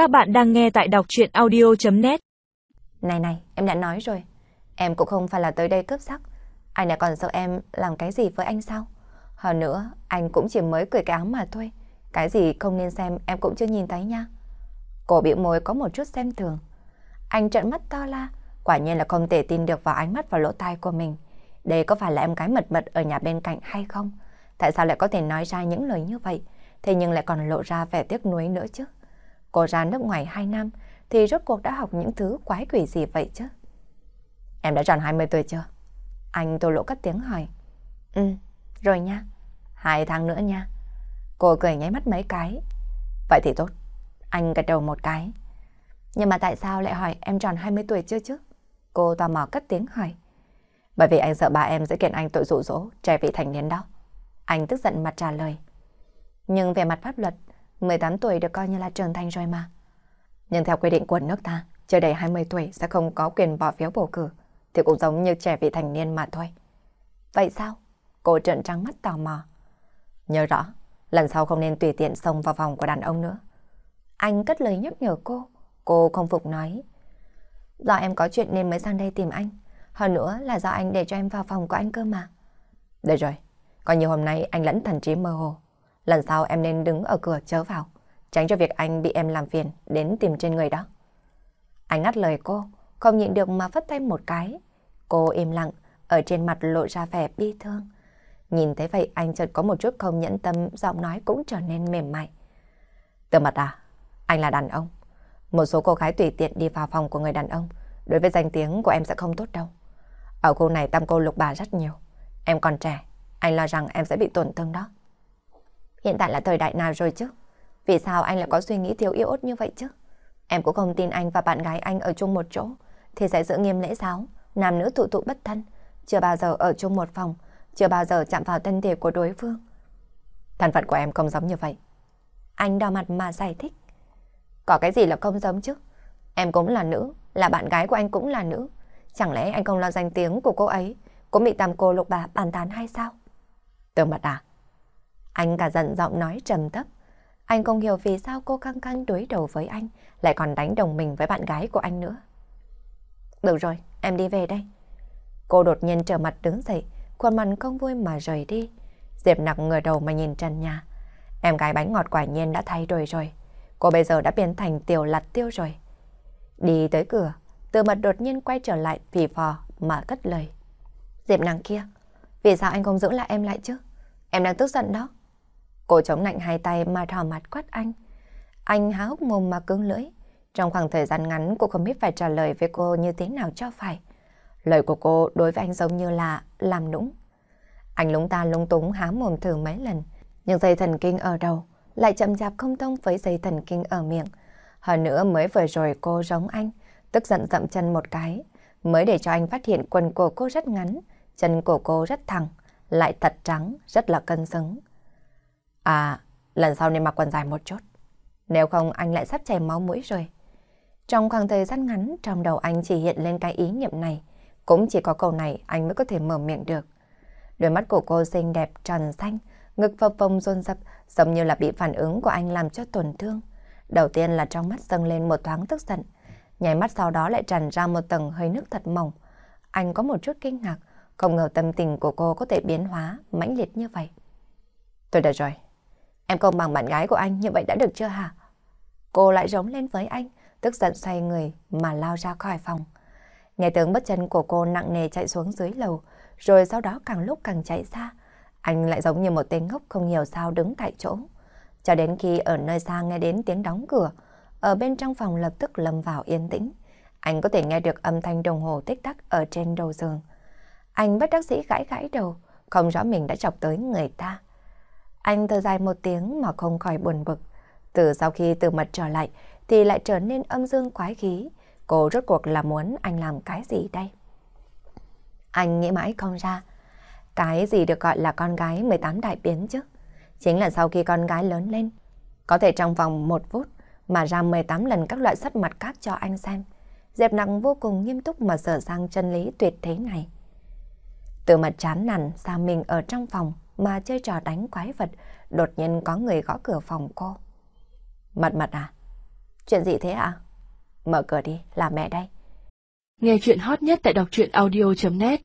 Các bạn đang nghe tại đọc chuyện audio.net Này này, em đã nói rồi. Em cũng không phải là tới đây cướp sắc. Anh đã còn sợ em làm cái gì với anh sao? Hơn nữa, anh cũng chỉ mới cười cái áo mà thôi. Cái gì không nên xem em cũng chưa nhìn thấy nha. Cổ bị môi có một chút xem thường. Anh trợn mắt to la, quả nhiên là không thể tin được vào ánh mắt và lỗ tai của mình. Đây có phải là em gái mật mật ở nhà bên cạnh hay không? Tại sao lại có thể nói ra những lời như vậy? Thế nhưng lại còn lộ ra vẻ tiếc nuối nữa chứ. Cô ra nước ngoài 2 năm thì rốt cuộc đã học những thứ quái quỷ gì vậy chứ? Em đã tròn 20 tuổi chưa? Anh tô lỗ cất tiếng hỏi. Ừ, rồi nha. Hai tháng nữa nha. Cô cười nháy mắt mấy cái. Vậy thì tốt. Anh gật đầu một cái. Nhưng mà tại sao lại hỏi em tròn 20 tuổi chưa chứ? Cô tò mò cất tiếng hỏi. Bởi vì anh sợ bà em sẽ kiện anh tội dụ dỗ trẻ vị thành niên đó. Anh tức giận mặt trả lời. Nhưng về mặt pháp luật, 18 tuổi được coi như là trưởng thành rồi mà. Nhưng theo quy định của nước ta, chưa đầy 20 tuổi sẽ không có quyền bỏ phiếu bầu cử, thì cũng giống như trẻ vị thành niên mà thôi. Vậy sao? Cô trợn trắng mắt tò mò. Nhớ rõ, lần sau không nên tùy tiện xông vào phòng của đàn ông nữa. Anh cất lời nhắc nhở cô, cô không phục nói. Do em có chuyện nên mới sang đây tìm anh. Hơn nữa là do anh để cho em vào phòng của anh cơ mà. Được rồi, coi như hôm nay anh lẫn thần trí mơ hồ. Lần sau em nên đứng ở cửa chớ vào, tránh cho việc anh bị em làm phiền đến tìm trên người đó. Anh ngắt lời cô, không nhịn được mà phất tay một cái. Cô im lặng, ở trên mặt lộ ra vẻ bi thương. Nhìn thấy vậy anh chợt có một chút không nhẫn tâm, giọng nói cũng trở nên mềm mại. Từ mặt à, anh là đàn ông. Một số cô gái tùy tiện đi vào phòng của người đàn ông, đối với danh tiếng của em sẽ không tốt đâu. Ở khu này tam cô lục bà rất nhiều. Em còn trẻ, anh lo rằng em sẽ bị tổn thương đó. Hiện tại là thời đại nào rồi chứ? Vì sao anh lại có suy nghĩ thiếu yêu ốt như vậy chứ? Em cũng không tin anh và bạn gái anh ở chung một chỗ thì sẽ giữ nghiêm lễ giáo, nam nữ thụ tụ bất thân, chưa bao giờ ở chung một phòng, chưa bao giờ chạm vào thân thể của đối phương. Thân phận của em không giống như vậy. Anh đỏ mặt mà giải thích. Có cái gì là không giống chứ? Em cũng là nữ, là bạn gái của anh cũng là nữ. Chẳng lẽ anh không lo danh tiếng của cô ấy, cũng bị tam cô lục bà bàn tán hay sao? Tường mặt à? Anh cả giận giọng nói trầm thấp. Anh không hiểu vì sao cô căng căng đối đầu với anh, lại còn đánh đồng mình với bạn gái của anh nữa. Được rồi, em đi về đây. Cô đột nhiên trở mặt đứng dậy, khuôn mặt không vui mà rời đi. Diệp nặc ngửa đầu mà nhìn trần nhà. Em gái bánh ngọt quả nhiên đã thay đổi rồi. Cô bây giờ đã biến thành tiểu lặt tiêu rồi. Đi tới cửa, từ mặt đột nhiên quay trở lại vì phò mà cất lời. Diệp nàng kia, vì sao anh không giữ lại em lại chứ? Em đang tức giận đó. Cô chống nạnh hai tay mà thò mặt quát anh. Anh há hốc mồm mà cứng lưỡi. Trong khoảng thời gian ngắn cô không biết phải trả lời với cô như thế nào cho phải. Lời của cô đối với anh giống như là làm nũng. Anh lúng ta lúng túng há mồm thử mấy lần. Nhưng dây thần kinh ở đầu lại chậm chạp không thông với dây thần kinh ở miệng. Hơn nữa mới vừa rồi cô giống anh, tức giận dậm chân một cái, mới để cho anh phát hiện quần của cô rất ngắn, chân của cô rất thẳng, lại thật trắng, rất là cân xứng. À, lần sau nên mặc quần dài một chút. Nếu không anh lại sắp chảy máu mũi rồi. Trong khoảng thời gian ngắn, trong đầu anh chỉ hiện lên cái ý niệm này. Cũng chỉ có câu này anh mới có thể mở miệng được. Đôi mắt của cô xinh đẹp, tròn xanh, ngực phập phồng rôn rập, giống như là bị phản ứng của anh làm cho tổn thương. Đầu tiên là trong mắt dâng lên một thoáng tức giận, nhảy mắt sau đó lại tràn ra một tầng hơi nước thật mỏng. Anh có một chút kinh ngạc, không ngờ tâm tình của cô có thể biến hóa mãnh liệt như vậy. Tôi đã rồi, Em không bằng bạn gái của anh như vậy đã được chưa hả? Cô lại rống lên với anh, tức giận xoay người mà lao ra khỏi phòng. Nghe tiếng bất chân của cô nặng nề chạy xuống dưới lầu, rồi sau đó càng lúc càng chạy xa. Anh lại giống như một tên ngốc không hiểu sao đứng tại chỗ. Cho đến khi ở nơi xa nghe đến tiếng đóng cửa, ở bên trong phòng lập tức lâm vào yên tĩnh. Anh có thể nghe được âm thanh đồng hồ tích tắc ở trên đầu giường. Anh bất đắc dĩ gãi gãi đầu, không rõ mình đã chọc tới người ta. Anh thở dài một tiếng mà không khỏi buồn bực. Từ sau khi từ mật trở lại thì lại trở nên âm dương quái khí. Cô rốt cuộc là muốn anh làm cái gì đây? Anh nghĩ mãi không ra. Cái gì được gọi là con gái 18 đại biến chứ? Chính là sau khi con gái lớn lên, có thể trong vòng một phút mà ra 18 lần các loại sắt mặt khác cho anh xem. Dẹp nặng vô cùng nghiêm túc mà sở sang chân lý tuyệt thế này. Từ mặt chán nản xa mình ở trong phòng mà chơi trò đánh quái vật, đột nhiên có người gõ cửa phòng cô. Mật mật à? Chuyện gì thế ạ? Mở cửa đi, là mẹ đây. Nghe chuyện hot nhất tại đọc truyện audio.net